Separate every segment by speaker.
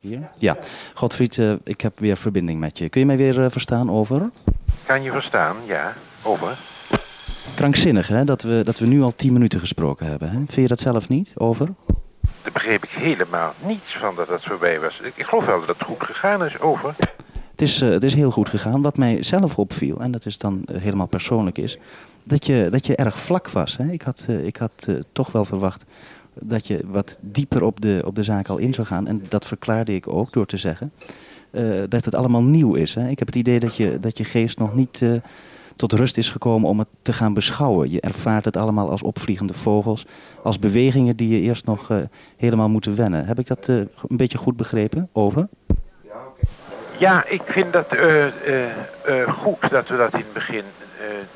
Speaker 1: Hier? Ja. Godfried, uh, ik heb weer verbinding met je. Kun je mij weer uh, verstaan? Over?
Speaker 2: Kan je verstaan? Ja. Over.
Speaker 1: Krankzinnig, hè? Dat we, dat we nu al tien minuten gesproken hebben. Hè? Vind je dat zelf niet? Over?
Speaker 2: Daar begreep ik helemaal niets van dat dat voorbij was. Ik, ik geloof wel dat het goed gegaan is. Over.
Speaker 1: Het is, uh, het is heel goed gegaan. Wat mij zelf opviel, en dat is dan helemaal persoonlijk is... dat je, dat je erg vlak was. Hè? Ik had, ik had toch wel verwacht dat je wat dieper op de, op de zaak al in zou gaan. En dat verklaarde ik ook door te zeggen uh, dat het allemaal nieuw is. Hè. Ik heb het idee dat je, dat je geest nog niet uh, tot rust is gekomen om het te gaan beschouwen. Je ervaart het allemaal als opvliegende vogels, als bewegingen die je eerst nog uh, helemaal moeten wennen. Heb ik dat een beetje goed begrepen? Over?
Speaker 2: Ja, ik vind dat goed dat we dat in het begin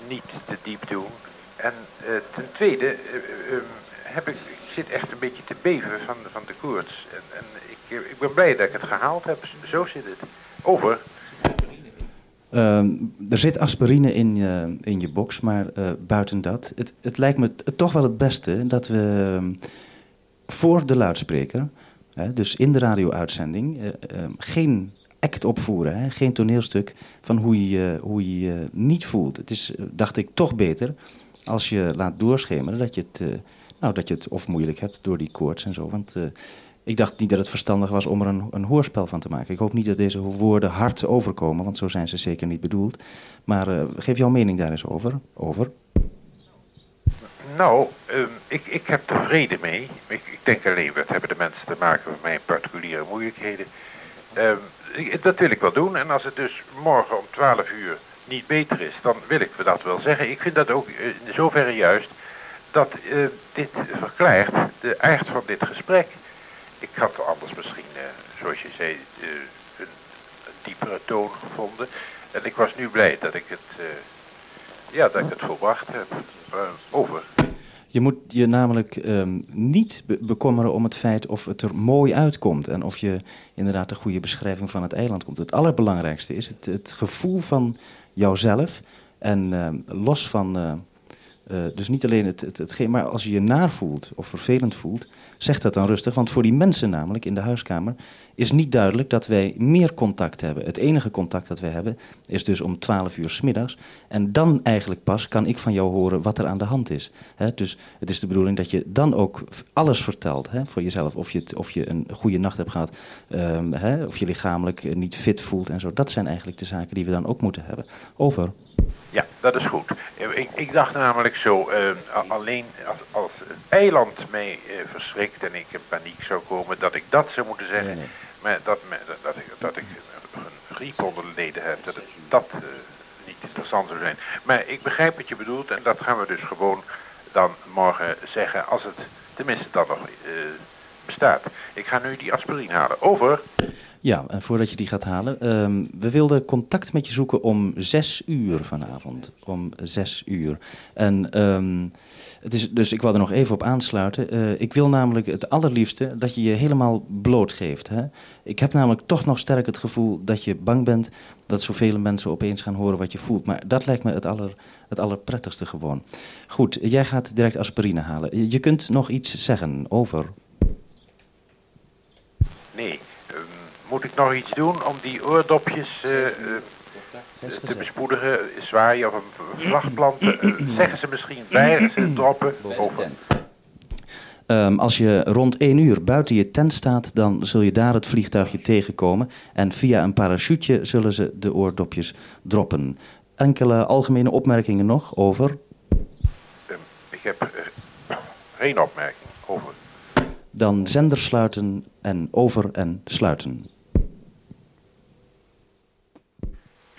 Speaker 2: niet te diep doen. En ten tweede heb ik zit echt een beetje te beven van, van de koorts. En, en ik, ik ben blij dat ik het gehaald heb. Zo zit het. Over.
Speaker 1: Uh, er zit aspirine in, uh, in je box, maar uh, buiten dat. Het, het lijkt me toch wel het beste dat we uh, voor de luidspreker, dus in de radio-uitzending, ehm, geen act opvoeren. Geen toneelstuk van hoe je hoe je niet voelt. Het is, dacht ik, toch beter als je laat doorschemeren dat je het nou, dat je het of moeilijk hebt door die koorts en zo. Want uh, ik dacht niet dat het verstandig was om er een, een, hoorspel van te maken. Ik hoop niet dat deze woorden hard overkomen, want zo zijn ze zeker niet bedoeld. Maar uh, geef jouw mening daar eens over. over.
Speaker 2: Nou, um, ik, ik heb er vrede mee. Ik, denk alleen, wat hebben de mensen te maken met mijn particuliere moeilijkheden. Um, ik, dat wil ik wel doen. En als het dus morgen om 12 uur niet beter is, dan wil ik dat wel zeggen. Ik vind dat ook in zoverre juist dat uh, dit verklaart de aard van dit gesprek. Ik had anders misschien, uh, zoals je zei, uh, een, diepere toon gevonden. En ik was nu blij dat ik het, ja, dat ik het volbracht heb. over.
Speaker 1: Je moet je namelijk um, niet be bekommeren om het feit of het er mooi uitkomt. En of je inderdaad een goede beschrijving van het eiland komt. Het allerbelangrijkste is het, het gevoel van jouzelf. En uh, los van uh, dus niet alleen het, het, hetgeen, maar als je je naar voelt of vervelend voelt, zeg dat dan rustig. Want voor die mensen namelijk in de huiskamer is niet duidelijk dat wij meer contact hebben. Het enige contact dat wij hebben is dus om 12 uur s middags. En dan eigenlijk pas kan ik van jou horen wat er aan de hand is. Dus het is de bedoeling dat je dan ook alles vertelt voor jezelf. Of je, of je een goede nacht hebt gehad, he, of je lichamelijk niet fit voelt en zo. Dat zijn eigenlijk de zaken die we dan ook moeten hebben. Over.
Speaker 2: Dat is goed. Ik, ik dacht namelijk zo, uh, alleen als, als het eiland mij uh, verschrikt en ik in paniek zou komen, dat ik dat zou moeten zeggen. Nee, nee. Maar dat, dat, dat, ik, dat ik een griep onder de leden heb, dat het, dat uh, niet interessant zou zijn. Maar ik begrijp wat je bedoelt en dat gaan we dus gewoon dan morgen zeggen, als het tenminste dan nog bestaat. Ik ga nu die aspirine halen. Over.
Speaker 1: Ja, en voordat je die gaat halen, um, we wilden contact met je zoeken om zes uur vanavond. Om zes uur. En um, het is, dus ik wil er nog even op aansluiten. Uh, ik wil namelijk het allerliefste dat je je helemaal blootgeeft. Hè? Ik heb namelijk toch nog sterk het gevoel dat je bang bent dat zoveel mensen opeens gaan horen wat je voelt. Maar dat lijkt me het, aller, het allerprettigste gewoon. Goed, jij gaat direct aspirine halen. Je kunt nog iets zeggen over.
Speaker 2: Nee moet ik nog iets doen om die oordopjes uh, te bespoedigen? Zwaaien of een vlag planten? zeggen ze misschien bij ze droppen? Over.
Speaker 1: Um, als je rond 1 uur buiten je tent staat, dan zul je daar het vliegtuigje tegenkomen. En via een parachute zullen ze de oordopjes droppen. Enkele algemene opmerkingen nog over?
Speaker 2: Um, ik heb uh, geen opmerking over.
Speaker 1: Dan zender sluiten en over en sluiten.